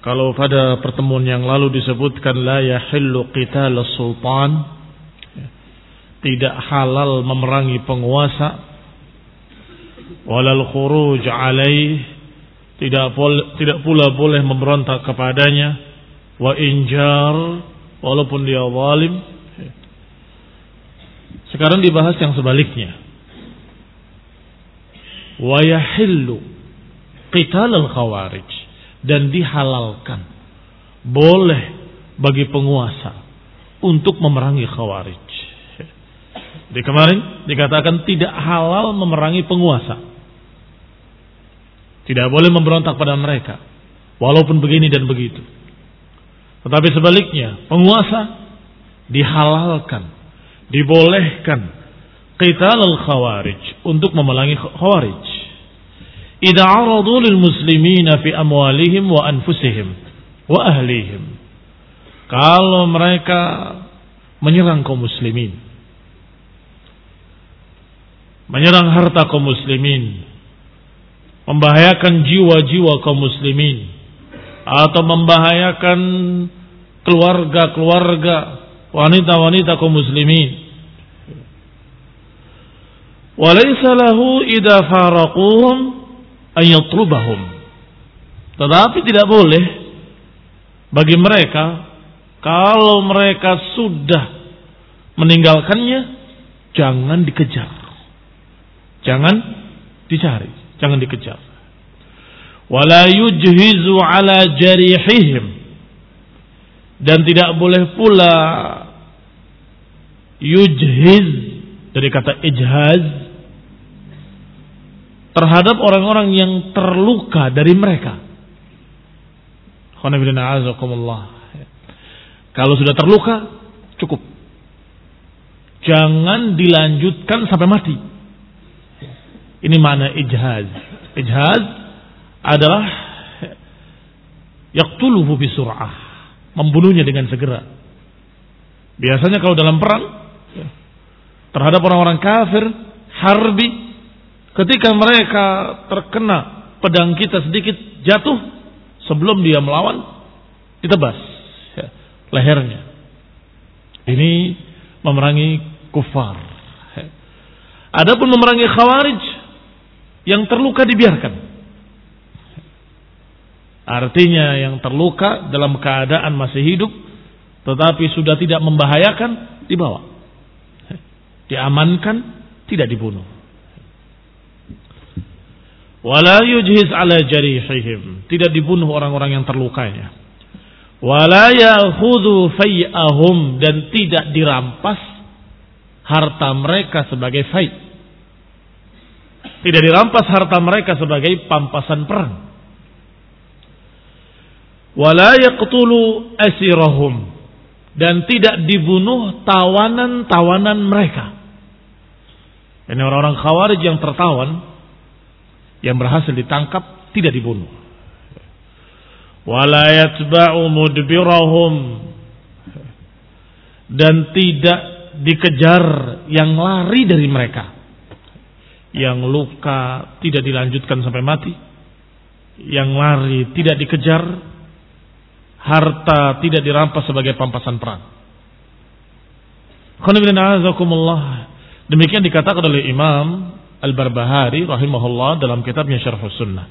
Kalau pada pertemuan yang lalu disebutkan la yahillu qital sultan tidak halal memerangi penguasa walal khuruj alaih tidak tidak pula boleh memberontak kepadanya wa injar walaupun dia zalim sekarang dibahas yang sebaliknya. Wa yahillu qital al khawarij dan dihalalkan boleh bagi penguasa untuk memerangi khawarij. Di kemarin dikatakan tidak halal memerangi penguasa. Tidak boleh memberontak pada mereka walaupun begini dan begitu. Tetapi sebaliknya, penguasa dihalalkan, dibolehkan qital al-khawarij untuk memerangi khawarij idza aradu lil muslimina fi amwalihim wa anfusihim wa ahlihim kalau mereka menyerang kaum muslimin menyerang harta kaum muslimin membahayakan jiwa-jiwa kaum muslimin atau membahayakan keluarga-keluarga wanita-wanita kaum muslimin. Walaysa lahu idza faraquhum ayatrubahum. Tetapi tidak boleh bagi mereka kalau mereka sudah meninggalkannya jangan dikejar. Jangan dicari, jangan dikejar. Wala yujhizu ala jarihihim dan tidak boleh pula yujhiz dari kata ijhaz terhadap orang-orang yang terluka dari mereka. Kalau sudah terluka, cukup. Jangan dilanjutkan sampai mati. Ini mana ijhaz. Ijhaz adalah yaktuluhu bisur'ah. Membunuhnya dengan segera. Biasanya kalau dalam perang, terhadap orang-orang kafir, harbi, Ketika mereka terkena pedang kita sedikit jatuh sebelum dia melawan, ditebas ya, lehernya. Ini memerangi kufar. Ya. Adapun memerangi khawarij yang terluka dibiarkan. Artinya yang terluka dalam keadaan masih hidup tetapi sudah tidak membahayakan dibawa. Diamankan, tidak dibunuh. Wala yujhiz ala jarihihim. Tidak dibunuh orang-orang yang terlukanya. Wala ya'khudhu fai'ahum dan tidak dirampas harta mereka sebagai fai. Tidak dirampas harta mereka sebagai pampasan perang. Wala yaqtulu asirahum dan tidak dibunuh tawanan-tawanan mereka. Ini orang-orang khawarij yang tertawan yang berhasil ditangkap tidak dibunuh. Dan tidak dikejar yang lari dari mereka. Yang luka tidak dilanjutkan sampai mati. Yang lari tidak dikejar. Harta tidak dirampas sebagai pampasan perang. Demikian dikatakan oleh Imam Al-Barbahari rahimahullah dalam kitabnya Syarh Sunnah.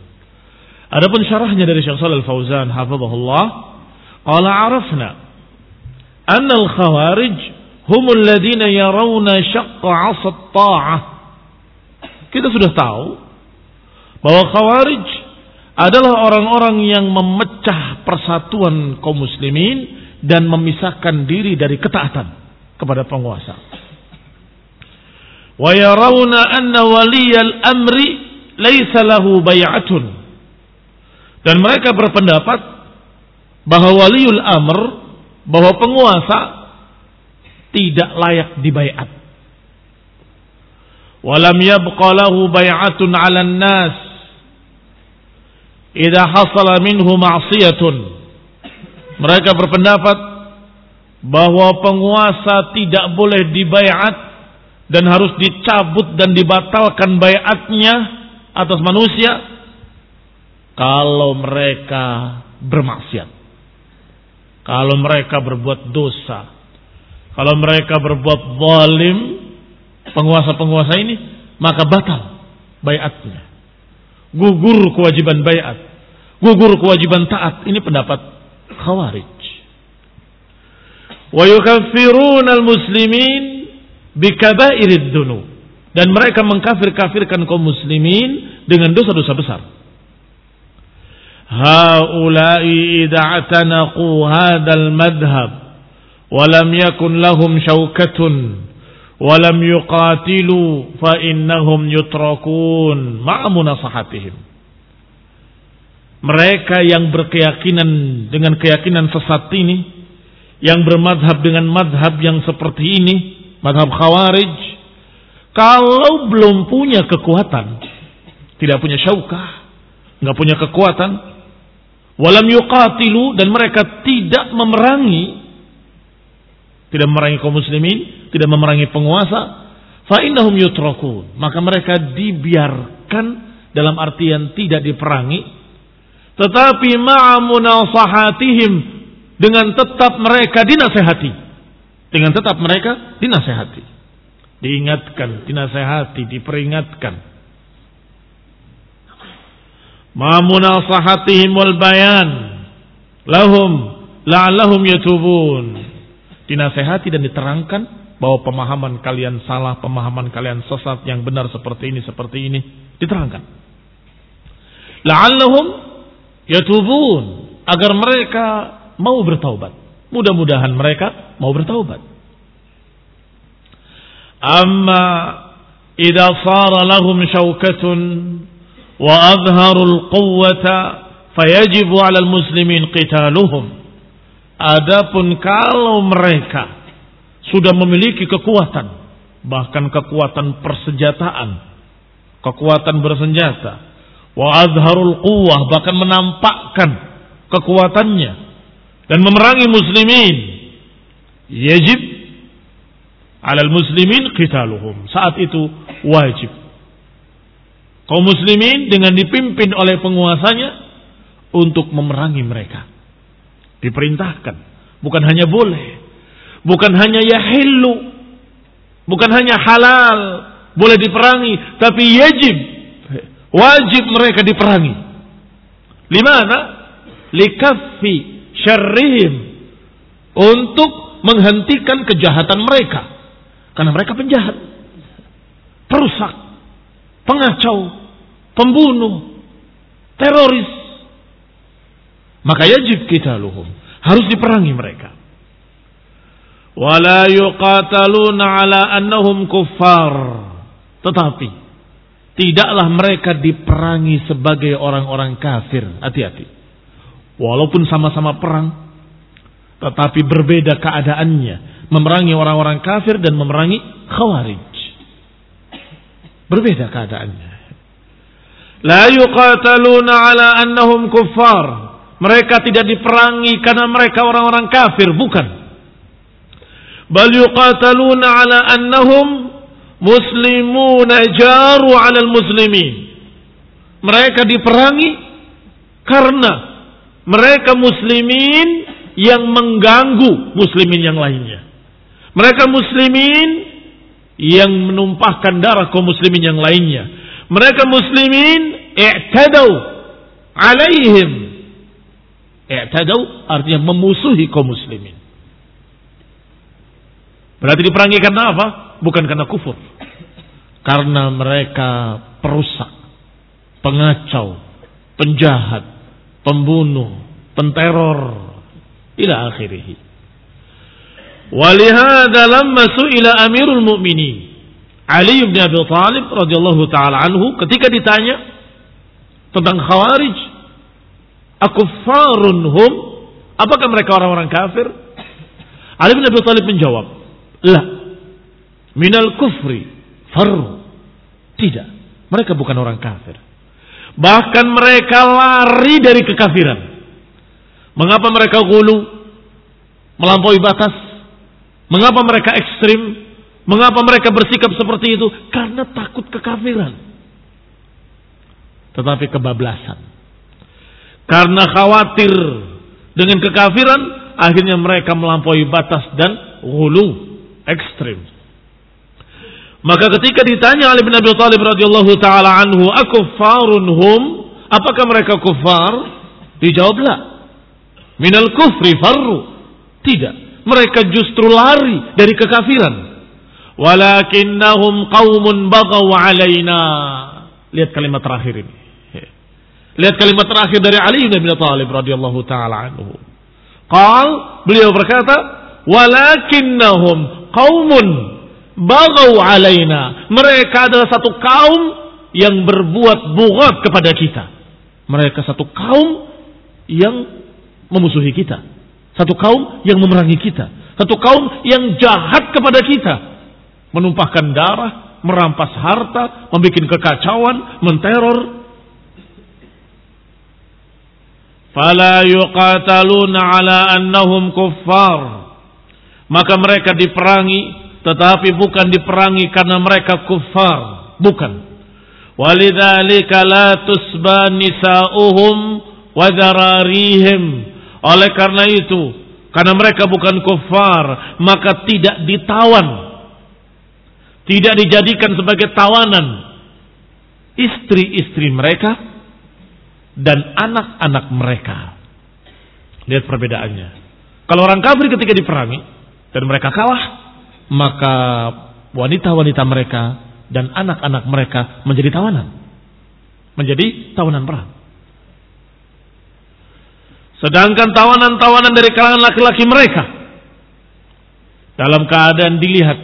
Adapun syarahnya dari Syekh Shalal Fauzan hafizahullah, qala arafna anna al-khawarij hum alladziina yarawna syaqqa 'asa ta'ah. Kita sudah tahu bahwa khawarij adalah orang-orang yang memecah persatuan kaum muslimin dan memisahkan diri dari ketaatan kepada penguasa yarawna anna waliyal amri laisa lahu bay'atun dan mereka berpendapat bahwa waliul amr bahwa penguasa tidak layak dibaiat. Walam yabqa lahu bay'atun 'ala nas idza hasala minhu ma'siyatun. Mereka berpendapat bahwa penguasa tidak boleh dibaiat dan harus dicabut dan dibatalkan bayatnya atas manusia kalau mereka bermaksiat. Kalau mereka berbuat dosa. Kalau mereka berbuat zalim penguasa-penguasa ini maka batal bayatnya. Gugur kewajiban bayat. Gugur kewajiban taat. Ini pendapat Khawarij. Wa al-muslimin bikabairid dunu dan mereka mengkafir-kafirkan kaum muslimin dengan dosa-dosa besar. Haula'i idza atanaqu hadzal madhhab wa lam yakun lahum syaukatun wa lam yuqatilu fa innahum yutrakun ma'a munasahatihim. Mereka yang berkeyakinan dengan keyakinan sesat ini, yang bermadhab dengan madhab yang seperti ini, madhab khawarij, kalau belum punya kekuatan, tidak punya syaukah, nggak punya kekuatan, walam yuqatilu dan mereka tidak memerangi, tidak memerangi kaum muslimin, tidak memerangi penguasa, fa innahum yutrakun, maka mereka dibiarkan dalam artian tidak diperangi, tetapi ma'amunasahatihim dengan tetap mereka dinasehati dengan tetap mereka dinasehati. Diingatkan, dinasehati, diperingatkan. Ma munasahatihim wal bayan lahum la'allahum yatubun. Dinasehati dan diterangkan bahwa pemahaman kalian salah, pemahaman kalian sesat, yang benar seperti ini, seperti ini, diterangkan. La'allahum yatubun agar mereka mau bertaubat. Mudah-mudahan mereka mau bertaubat. Amma idza sara lahum syaukatun wa adharul quwwata fayajibu 'alal muslimin qitaluhum. Adapun kalau mereka sudah memiliki kekuatan, bahkan kekuatan persenjataan, kekuatan bersenjata, wa azharul quwwah bahkan menampakkan kekuatannya dan memerangi muslimin. Yajib alal muslimin qitaluhum. Saat itu wajib. Kaum muslimin dengan dipimpin oleh penguasanya untuk memerangi mereka. Diperintahkan. Bukan hanya boleh. Bukan hanya yahillu. Bukan hanya halal. Boleh diperangi. Tapi yajib. Wajib mereka diperangi. Limana? Likaffi syarrihim untuk menghentikan kejahatan mereka karena mereka penjahat perusak pengacau pembunuh, teroris. Maka yajib kita luhum. Harus diperangi mereka. Wala yuqataluna ala annahum kuffar. Tetapi tidaklah mereka diperangi sebagai orang-orang kafir. Hati-hati. Walaupun sama-sama perang, tetapi berbeda keadaannya. Memerangi orang-orang kafir dan memerangi khawarij. Berbeda keadaannya. La yuqataluna ala annahum kuffar. Mereka tidak diperangi karena mereka orang-orang kafir, bukan. Bal yuqataluna ala annahum muslimuna jaru ala muslimin. Mereka diperangi karena mereka muslimin yang mengganggu muslimin yang lainnya. Mereka muslimin yang menumpahkan darah kaum muslimin yang lainnya. Mereka muslimin i'tadau alaihim. I'tadau artinya memusuhi kaum muslimin. Berarti diperangi karena apa? Bukan karena kufur. Karena mereka perusak, pengacau, penjahat, pembunuh, penteror, ila akhirih. Walihada lamma su'ila Amirul Mu'minin Ali bin Abi Thalib radhiyallahu taala anhu ketika ditanya tentang Khawarij, "Akuffarun hum?" Apakah mereka orang-orang kafir? Ali bin Abi Thalib menjawab, "La. Minal kufri farru." Tidak, mereka bukan orang kafir. Bahkan mereka lari dari kekafiran. Mengapa mereka gulu? Melampaui batas? Mengapa mereka ekstrim? Mengapa mereka bersikap seperti itu? Karena takut kekafiran. Tetapi kebablasan. Karena khawatir dengan kekafiran, akhirnya mereka melampaui batas dan gulu, ekstrim. Maka ketika ditanya oleh bin Abi Thalib radhiyallahu taala anhu, "Akuffarun hum?" Apakah mereka kufar? Dijawablah, minal kufri farru. Tidak. Mereka justru lari dari kekafiran. Walakinnahum qawmun bagaw alaina. Lihat kalimat terakhir ini. Lihat kalimat terakhir dari Ali bin Abi Thalib radhiyallahu taala anhu. Qal beliau berkata, "Walakinnahum qaumun bagaw alaina." Mereka adalah satu kaum yang berbuat bugat kepada kita. Mereka satu kaum yang memusuhi kita. Satu kaum yang memerangi kita. Satu kaum yang jahat kepada kita. Menumpahkan darah, merampas harta, membuat kekacauan, menteror. Fala yuqataluna ala annahum kuffar. Maka mereka diperangi, tetapi bukan diperangi karena mereka kuffar. Bukan. Walidzalika la tusba nisa'uhum wa oleh karena itu, karena mereka bukan kufar, maka tidak ditawan. Tidak dijadikan sebagai tawanan istri-istri mereka dan anak-anak mereka. Lihat perbedaannya. Kalau orang kafir ketika diperangi dan mereka kalah, maka wanita-wanita mereka dan anak-anak mereka menjadi tawanan. Menjadi tawanan perang. Sedangkan tawanan-tawanan dari kalangan laki-laki mereka dalam keadaan dilihat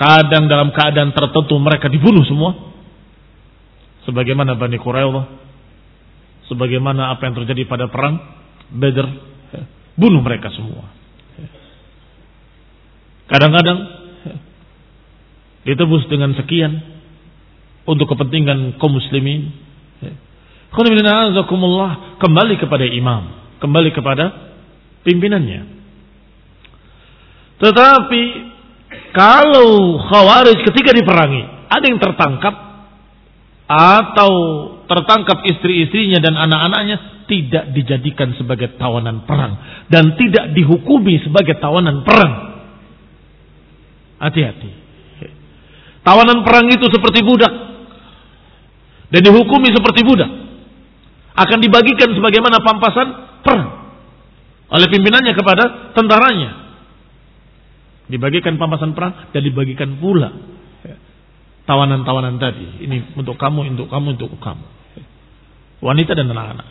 kadang dalam keadaan tertentu mereka dibunuh semua sebagaimana Bani Quraidah sebagaimana apa yang terjadi pada perang Badr bunuh mereka semua kadang-kadang ditebus dengan sekian untuk kepentingan kaum muslimin Kembali kepada imam. Kembali kepada pimpinannya. Tetapi kalau khawarij ketika diperangi ada yang tertangkap atau tertangkap istri-istrinya dan anak-anaknya tidak dijadikan sebagai tawanan perang dan tidak dihukumi sebagai tawanan perang. Hati-hati. Tawanan perang itu seperti budak dan dihukumi seperti budak akan dibagikan sebagaimana pampasan perang oleh pimpinannya kepada tentaranya. Dibagikan pampasan perang dan dibagikan pula tawanan-tawanan tadi. Ini untuk kamu, untuk kamu, untuk kamu. Wanita dan anak-anak.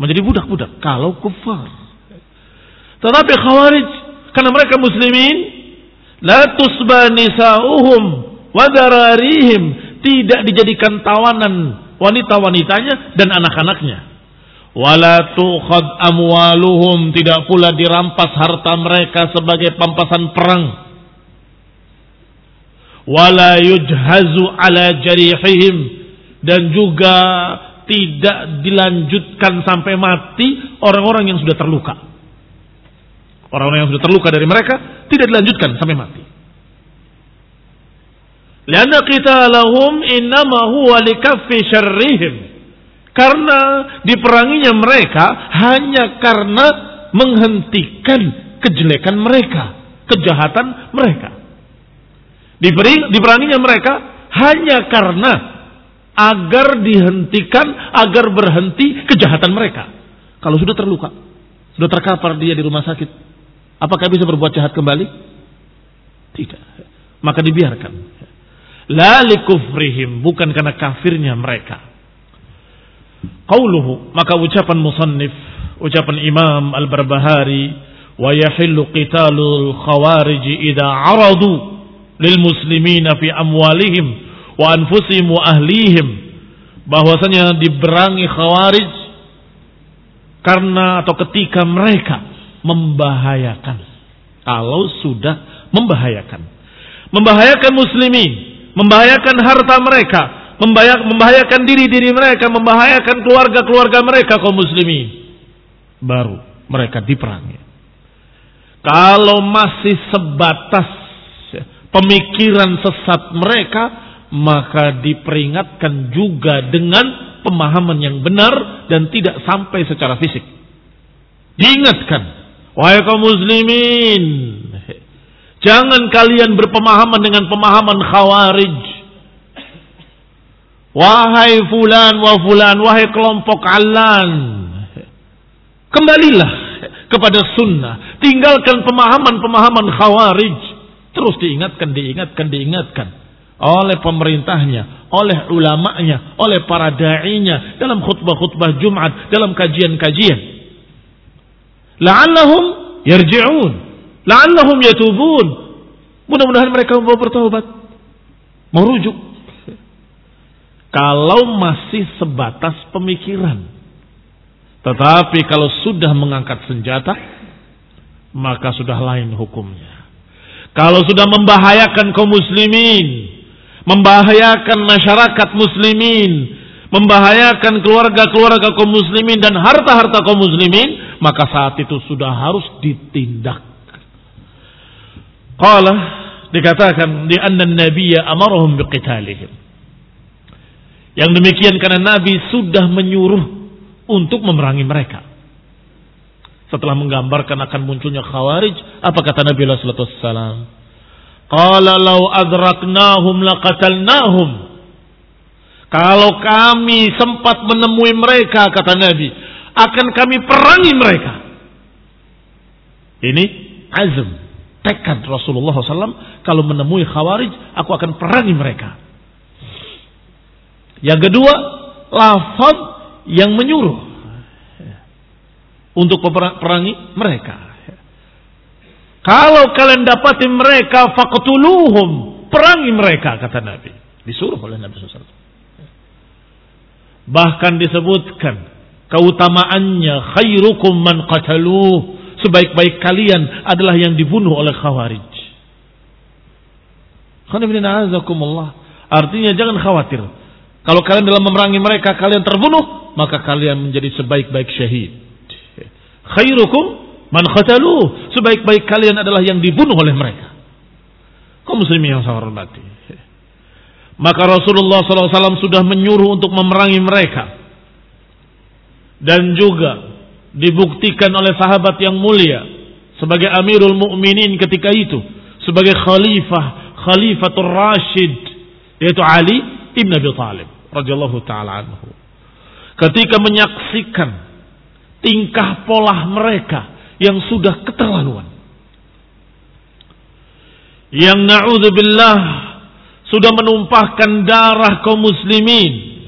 Menjadi budak-budak kalau kufar. Tetapi khawarij karena mereka muslimin la tusba nisa'uhum wa tidak dijadikan tawanan wanita-wanitanya dan anak-anaknya. Wala tukhad amwaluhum tidak pula dirampas harta mereka sebagai pampasan perang. Wala yujhazu ala jarihihim dan juga tidak dilanjutkan sampai mati orang-orang yang sudah terluka. Orang-orang yang sudah terluka dari mereka tidak dilanjutkan sampai mati. Lianna lahum innama huwa likaffi syarrihim. Karena diperanginya mereka hanya karena menghentikan kejelekan mereka, kejahatan mereka. Diperanginya mereka hanya karena agar dihentikan, agar berhenti kejahatan mereka. Kalau sudah terluka, sudah terkapar dia di rumah sakit, apakah bisa berbuat jahat kembali? Tidak. Maka dibiarkan. La likufrihim, bukan karena kafirnya mereka. Qauluhu, maka ucapan musannif, ucapan Imam Al-Barbahari, wa yahillu qitalul khawarij idza aradu lil muslimina fi amwalihim wa anfusihim wa ahlihim bahwasanya diberangi khawarij karena atau ketika mereka membahayakan kalau sudah membahayakan membahayakan muslimin membahayakan harta mereka, membahayakan diri-diri mereka, membahayakan keluarga-keluarga mereka kaum muslimin. Baru mereka diperangi. Kalau masih sebatas pemikiran sesat mereka, maka diperingatkan juga dengan pemahaman yang benar dan tidak sampai secara fisik. Diingatkan, wahai kaum muslimin, Jangan kalian berpemahaman dengan pemahaman khawarij. Wahai fulan wa fulan, wahai kelompok alan. Kembalilah kepada sunnah. Tinggalkan pemahaman-pemahaman khawarij. Terus diingatkan, diingatkan, diingatkan. Oleh pemerintahnya, oleh ulamanya, oleh para da'inya. Dalam khutbah-khutbah Jumat, dalam kajian-kajian. La'allahum yarji'un La'allahum yatubun. Mudah-mudahan mereka mau bertobat. Mau rujuk. Kalau masih sebatas pemikiran. Tetapi kalau sudah mengangkat senjata, maka sudah lain hukumnya. Kalau sudah membahayakan kaum muslimin, membahayakan masyarakat muslimin, membahayakan keluarga-keluarga kaum muslimin dan harta-harta kaum muslimin, maka saat itu sudah harus ditindak. Qala dikatakan di anna nabiyya amarahum biqitalihim. Yang demikian karena Nabi sudah menyuruh untuk memerangi mereka. Setelah menggambarkan akan munculnya khawarij, apa kata Nabi sallallahu alaihi wasallam? Qala law adraknahum laqatalnahum. Kalau kami sempat menemui mereka kata Nabi, akan kami perangi mereka. Ini azm tekad Rasulullah SAW kalau menemui khawarij aku akan perangi mereka. Yang kedua, lafaz yang menyuruh untuk perangi mereka. Kalau kalian dapati mereka faqtuluhum, perangi mereka kata Nabi. Disuruh oleh Nabi SAW. Bahkan disebutkan keutamaannya khairukum man qataluh sebaik-baik kalian adalah yang dibunuh oleh khawarij. Artinya jangan khawatir. Kalau kalian dalam memerangi mereka kalian terbunuh, maka kalian menjadi sebaik-baik syahid. Khairukum man khataluh. Sebaik-baik kalian adalah yang dibunuh oleh mereka. Kau muslimin yang saya hormati. Maka Rasulullah SAW sudah menyuruh untuk memerangi mereka. Dan juga dibuktikan oleh sahabat yang mulia sebagai Amirul Mukminin ketika itu, sebagai khalifah, Khalifatul Rashid yaitu Ali ibn Abi Thalib radhiyallahu taala anhu. Ketika menyaksikan tingkah pola mereka yang sudah keterlaluan. Yang na'udzubillah sudah menumpahkan darah kaum muslimin.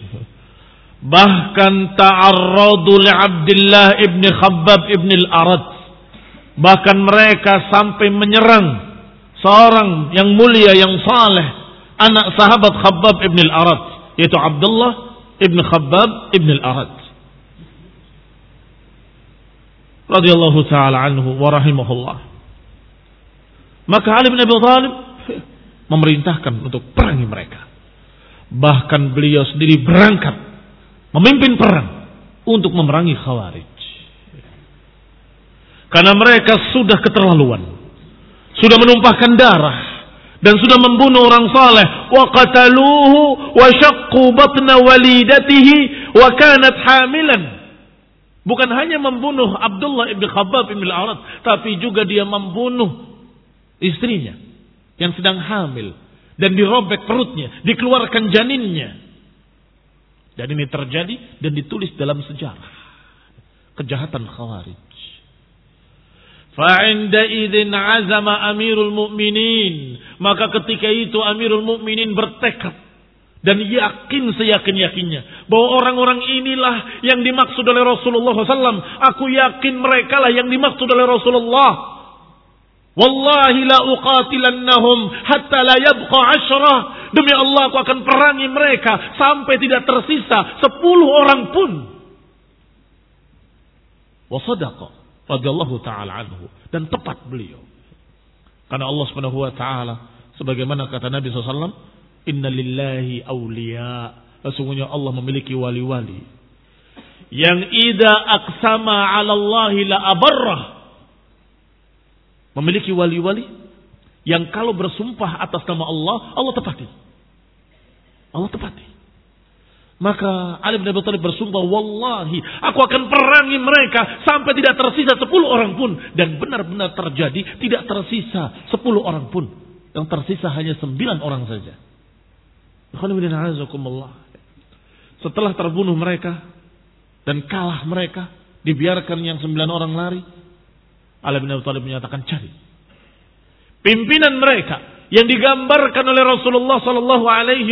Bahkan ta'arradu Abdullah ibn Khabbab ibn al-Arad. Bahkan mereka sampai menyerang seorang yang mulia, yang saleh, anak sahabat Khabbab ibn al-Arad, yaitu Abdullah ibn Khabbab ibn al-Arad. radhiyallahu taala anhu wa rahimahullah. Maka Ali bin Abi Thalib memerintahkan untuk perangi mereka. Bahkan beliau sendiri berangkat memimpin perang untuk memerangi Khawarij. Karena mereka sudah keterlaluan. Sudah menumpahkan darah dan sudah membunuh orang saleh wa qataluhu wa syaqqu batna walidatihi wa kanat hamilan bukan hanya membunuh Abdullah ibn Khabbab ibn al-Arad tapi juga dia membunuh istrinya yang sedang hamil dan dirobek perutnya dikeluarkan janinnya dan ini terjadi dan ditulis dalam sejarah kejahatan khawarij Fa'inda idin azama amirul mu'minin. Maka ketika itu amirul mu'minin bertekad. Dan yakin seyakin-yakinnya. Bahwa orang-orang inilah yang dimaksud oleh Rasulullah SAW. Aku yakin mereka lah yang dimaksud oleh Rasulullah. Wallahi la uqatilannahum hatta la yabqa ashrah. Demi Allah aku akan perangi mereka sampai tidak tersisa sepuluh orang pun. Wasadaqa radhiyallahu taala anhu dan tepat beliau. Karena Allah Subhanahu wa taala sebagaimana kata Nabi SAW, "Inna lillahi awliya." Sesungguhnya Allah memiliki wali-wali yang ida aksama 'ala Allah la abarrah. Memiliki wali-wali yang kalau bersumpah atas nama Allah, Allah tepati. Allah tepati. Maka Ali bin Abi Thalib bersumpah, Wallahi, aku akan perangi mereka sampai tidak tersisa sepuluh orang pun. Dan benar-benar terjadi, tidak tersisa sepuluh orang pun. Yang tersisa hanya sembilan orang saja. Setelah terbunuh mereka dan kalah mereka, dibiarkan yang sembilan orang lari. Ali bin Abi Thalib menyatakan cari. Pimpinan mereka yang digambarkan oleh Rasulullah Sallallahu Alaihi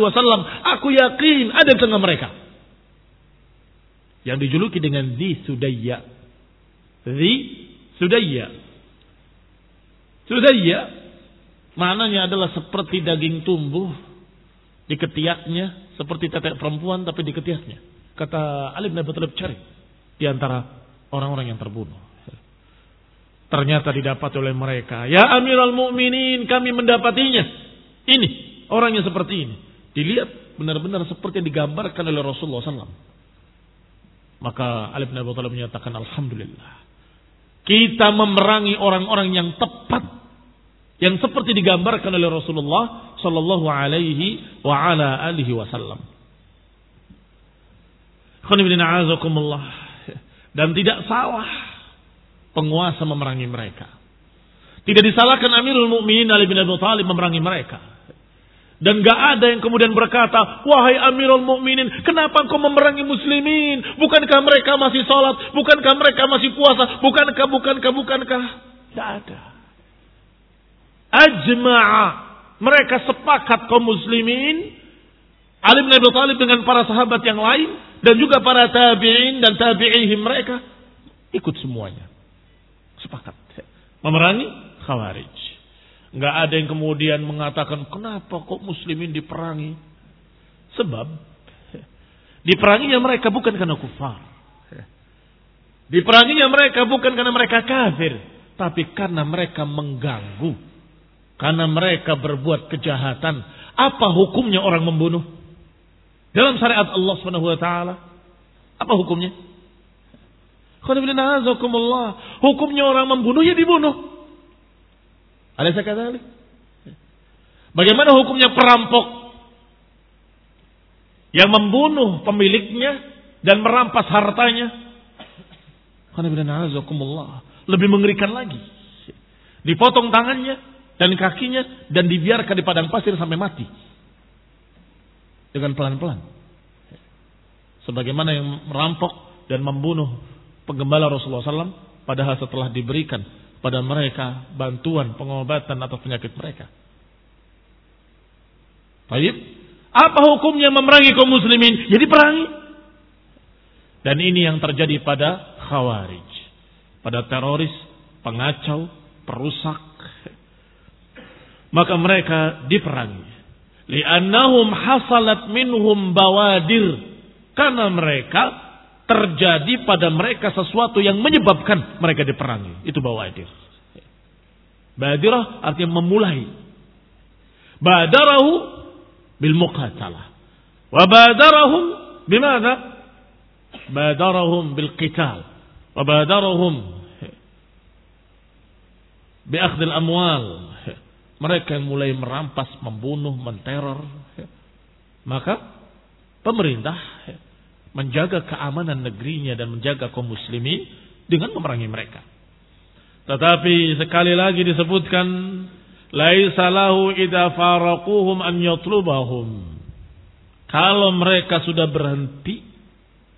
Wasallam. Aku yakin ada di tengah mereka yang dijuluki dengan di Sudaya. Di Sudaya. Sudaya maknanya adalah seperti daging tumbuh di ketiaknya, seperti tetek perempuan tapi di ketiaknya. Kata Ali bin Abi Thalib cari di antara orang-orang yang terbunuh. Ternyata didapat oleh mereka. Ya Amirul Mukminin, kami mendapatinya. Ini orang yang seperti ini. Dilihat benar-benar seperti yang digambarkan oleh Rasulullah SAW. Maka Ali bin Abi Thalib menyatakan Alhamdulillah. Kita memerangi orang-orang yang tepat. Yang seperti digambarkan oleh Rasulullah Sallallahu Alaihi wa ala alihi Wasallam. Dan tidak salah penguasa memerangi mereka. Tidak disalahkan Amirul Mukminin Ali bin Abi Thalib memerangi mereka. Dan gak ada yang kemudian berkata, wahai Amirul Mukminin, kenapa engkau memerangi Muslimin? Bukankah mereka masih sholat? Bukankah mereka masih puasa? Bukankah, bukankah, bukankah? Tidak ada. Ajma'a. Mereka sepakat kaum Muslimin. Ali bin Abi Thalib dengan para sahabat yang lain. Dan juga para tabi'in dan tabi'ihim mereka. Ikut semuanya. Sepakat. Memerangi Khawarij. Nggak ada yang kemudian mengatakan kenapa kok muslimin diperangi. Sebab diperanginya mereka bukan karena kufar. Diperanginya mereka bukan karena mereka kafir. Tapi karena mereka mengganggu. Karena mereka berbuat kejahatan. Apa hukumnya orang membunuh? Dalam syariat Allah SWT. Apa hukumnya? Hukumnya orang membunuh ya dibunuh. Ada saya kata Bagaimana hukumnya perampok yang membunuh pemiliknya dan merampas hartanya? Lebih mengerikan lagi. Dipotong tangannya dan kakinya dan dibiarkan di padang pasir sampai mati. Dengan pelan-pelan. Sebagaimana yang merampok dan membunuh penggembala Rasulullah SAW padahal setelah diberikan pada mereka bantuan pengobatan atau penyakit mereka. Baik. Apa hukumnya memerangi kaum muslimin? Jadi perangi. Dan ini yang terjadi pada khawarij. Pada teroris, pengacau, perusak. Maka mereka diperangi. Liannahum hasalat minhum bawadir. Karena mereka terjadi pada mereka sesuatu yang menyebabkan mereka diperangi. Itu bawadir. Badirah artinya memulai. Badarahu bil muqatalah. Wa badarahum bimana? Badarahum bil qital. Wa badarahum bi akhdil amwal. Mereka yang mulai merampas, membunuh, menteror. Maka pemerintah menjaga keamanan negerinya dan menjaga kaum muslimin dengan memerangi mereka. Tetapi sekali lagi disebutkan laisa lahu idza faraquhum an yatlubahum. Kalau mereka sudah berhenti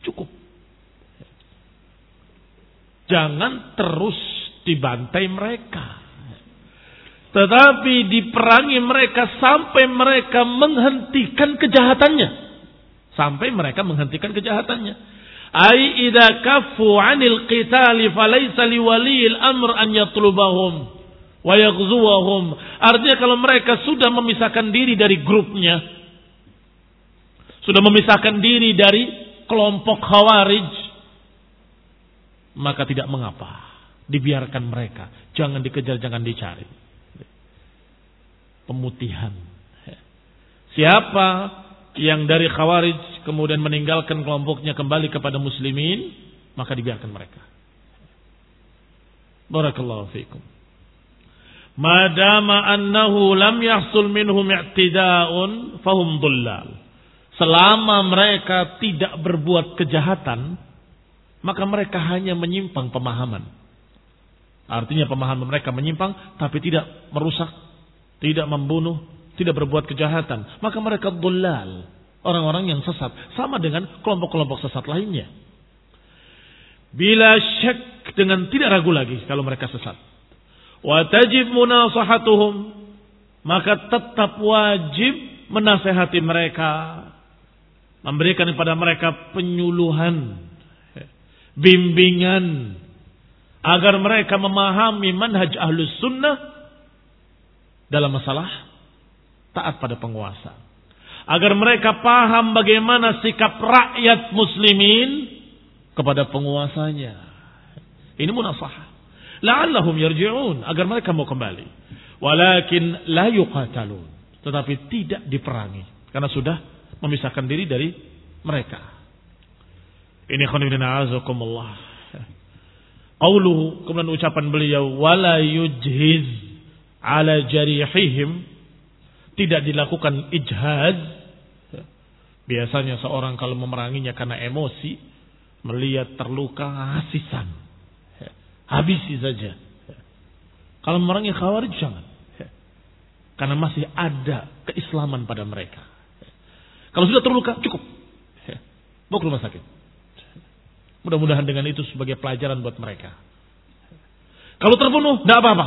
cukup. Jangan terus dibantai mereka. Tetapi diperangi mereka sampai mereka menghentikan kejahatannya. Sampai mereka menghentikan kejahatannya. Ai idza kaffu 'anil qitali falaysa liwaliyil amr an yatlubahum wa yaghzuwahum. Artinya kalau mereka sudah memisahkan diri dari grupnya, sudah memisahkan diri dari kelompok khawarij, maka tidak mengapa. Dibiarkan mereka. Jangan dikejar, jangan dicari. Pemutihan. Siapa yang dari khawarij kemudian meninggalkan kelompoknya kembali kepada muslimin, maka dibiarkan mereka. Barakallahu fiikum. Madama annahu lam yahsul minhum i'tida'un fahum dhullal. Selama mereka tidak berbuat kejahatan, maka mereka hanya menyimpang pemahaman. Artinya pemahaman mereka menyimpang tapi tidak merusak, tidak membunuh, tidak berbuat kejahatan, maka mereka dhullal, orang-orang yang sesat, sama dengan kelompok-kelompok sesat lainnya. Bila syak dengan tidak ragu lagi kalau mereka sesat. Wa tajib munasahatuhum, maka tetap wajib menasehati mereka, memberikan kepada mereka penyuluhan, bimbingan agar mereka memahami manhaj ahlus sunnah dalam masalah taat pada penguasa. Agar mereka paham bagaimana sikap rakyat muslimin kepada penguasanya. Ini munasahah. La'allahum yarji'un. Agar mereka mau kembali. Walakin la yuqatalun. Tetapi tidak diperangi. Karena sudah memisahkan diri dari mereka. Ini khonibina azakumullah. Qauluhu. Kemudian ucapan beliau. Wala yujhiz ala jarihihim tidak dilakukan ijhad. Biasanya seorang kalau memeranginya karena emosi, melihat terluka hasisan. Habisi saja. Kalau memerangi khawarij jangan. Karena masih ada keislaman pada mereka. Kalau sudah terluka cukup. Bawa ke rumah sakit. Mudah-mudahan dengan itu sebagai pelajaran buat mereka. Kalau terbunuh, tidak apa-apa.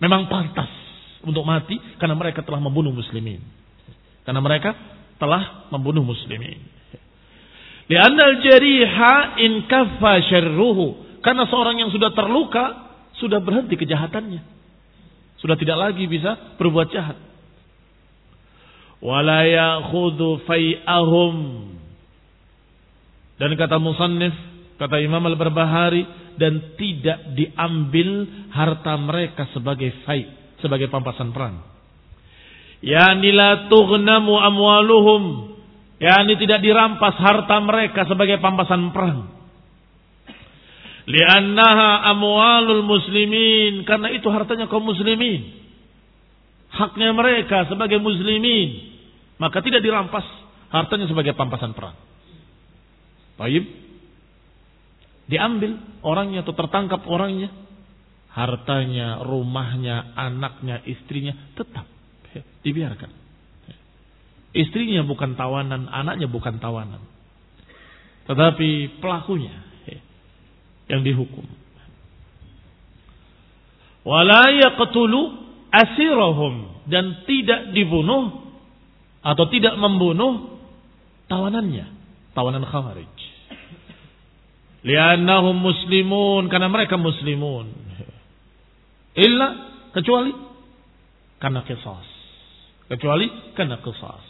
Memang pantas untuk mati karena mereka telah membunuh muslimin. Karena mereka telah membunuh muslimin. Li'annal jariha in kaffa syarruhu. Karena seorang yang sudah terluka sudah berhenti kejahatannya. Sudah tidak lagi bisa berbuat jahat. Wala ya'khudhu fai'ahum. Dan kata musannif, kata Imam Al-Barbahari, dan tidak diambil harta mereka sebagai fai' sebagai pampasan perang. Yani la tughnamu amwaluhum. Yani tidak dirampas harta mereka sebagai pampasan perang. Liannaha amwalul muslimin. Karena itu hartanya kaum muslimin. Haknya mereka sebagai muslimin. Maka tidak dirampas hartanya sebagai pampasan perang. Baik. Diambil orangnya atau tertangkap orangnya hartanya, rumahnya, anaknya, istrinya tetap dibiarkan. Istrinya bukan tawanan, anaknya bukan tawanan. Tetapi pelakunya yang dihukum. Wala yaqtulu asirahum dan tidak dibunuh atau tidak membunuh tawanannya, tawanan Khawarij. Liannahum muslimun karena mereka muslimun. Illa kecuali karena kisas. Kecuali karena kisas.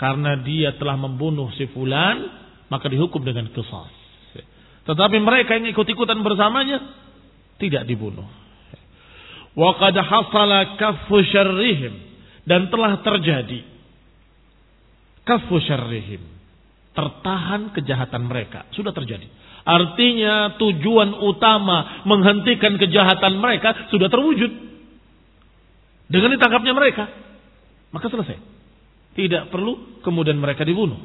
Karena dia telah membunuh si fulan, maka dihukum dengan kisas. Tetapi mereka yang ikut-ikutan bersamanya tidak dibunuh. Wa qad hasala kaffu syarrihim dan telah terjadi kaffu syarrihim. Tertahan kejahatan mereka. Sudah terjadi. Artinya tujuan utama menghentikan kejahatan mereka sudah terwujud. Dengan ditangkapnya mereka. Maka selesai. Tidak perlu kemudian mereka dibunuh.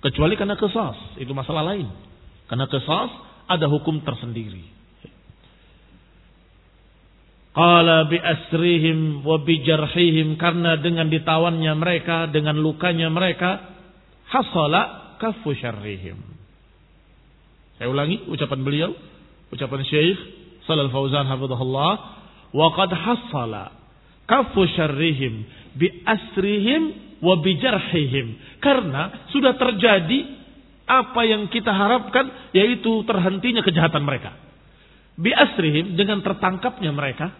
Kecuali karena kesas. Itu masalah lain. Karena kesas ada hukum tersendiri. Qala bi asrihim wa bi jarhihim karena dengan ditawannya mereka, dengan lukanya mereka, hasala kafu syarrihim. Saya ulangi ucapan beliau, ucapan Syekh Shalal Fauzan hafizahullah, wa qad hasala kafu syarrihim bi asrihim wa bi jarhihim. Karena sudah terjadi apa yang kita harapkan yaitu terhentinya kejahatan mereka bi asrihim dengan tertangkapnya mereka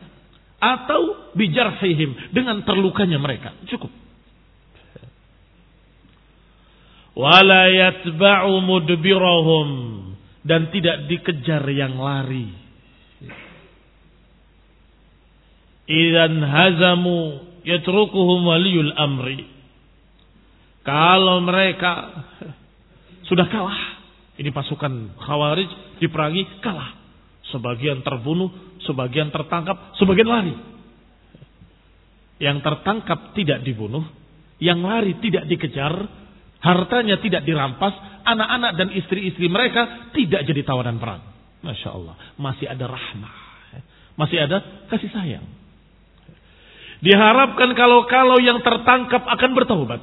atau bijarhihim dengan terlukanya mereka. Cukup. Wala yatba'u mudbirahum dan tidak dikejar yang lari. Idan hazamu yatrukuhum waliyul amri. Kalau mereka sudah kalah, ini pasukan Khawarij diperangi kalah Sebagian terbunuh, sebagian tertangkap, sebagian lari. Yang tertangkap tidak dibunuh, yang lari tidak dikejar, hartanya tidak dirampas, anak-anak dan istri-istri mereka tidak jadi tawanan perang. Masya Allah, masih ada rahmah, masih ada kasih sayang. Diharapkan kalau-kalau yang tertangkap akan bertaubat.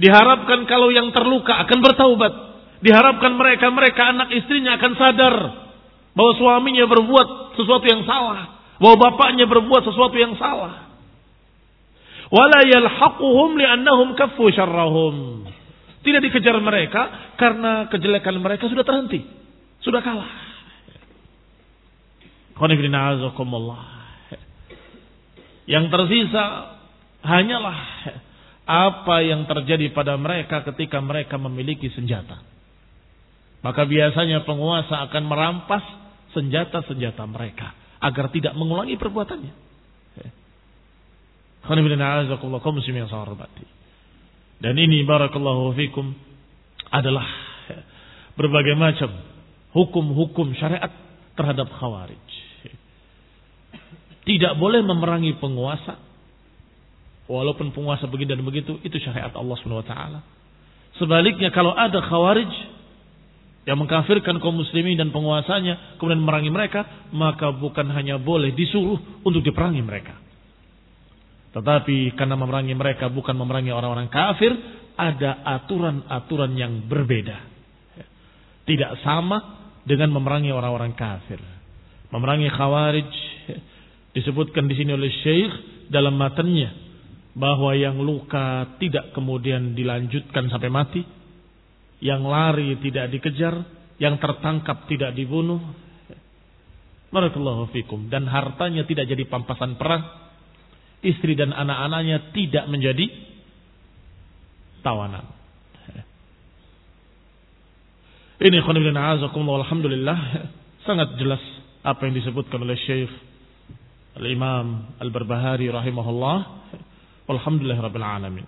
Diharapkan kalau yang terluka akan bertaubat. Diharapkan mereka-mereka anak istrinya akan sadar bahwa suaminya berbuat sesuatu yang salah, bahwa bapaknya berbuat sesuatu yang salah. Wala yalhaquhum li'annahum kaffu syarrahum. Tidak dikejar mereka karena kejelekan mereka sudah terhenti, sudah kalah. Yang tersisa hanyalah apa yang terjadi pada mereka ketika mereka memiliki senjata. Maka biasanya penguasa akan merampas senjata-senjata mereka agar tidak mengulangi perbuatannya. Dan ini barakallahu fikum adalah berbagai macam hukum-hukum syariat terhadap khawarij. Tidak boleh memerangi penguasa walaupun penguasa begini dan begitu itu syariat Allah taala. Sebaliknya kalau ada khawarij yang mengkafirkan kaum muslimin dan penguasanya kemudian merangi mereka maka bukan hanya boleh disuruh untuk diperangi mereka tetapi karena memerangi mereka bukan memerangi orang-orang kafir ada aturan-aturan yang berbeda tidak sama dengan memerangi orang-orang kafir memerangi khawarij disebutkan di sini oleh Syekh dalam matanya bahwa yang luka tidak kemudian dilanjutkan sampai mati yang lari tidak dikejar, yang tertangkap tidak dibunuh. Barakallahu fikum. Dan hartanya tidak jadi pampasan perang Istri dan anak-anaknya tidak menjadi tawanan. Ini khonibina azakumullah alhamdulillah sangat jelas apa yang disebutkan oleh Syekh Al-Imam Al-Barbahari rahimahullah. Alhamdulillah rabbil alamin.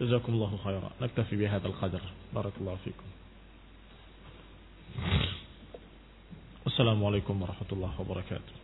جزاكم الله خيرا نكتفي بهذا القدر بارك الله فيكم السلام عليكم ورحمة الله وبركاته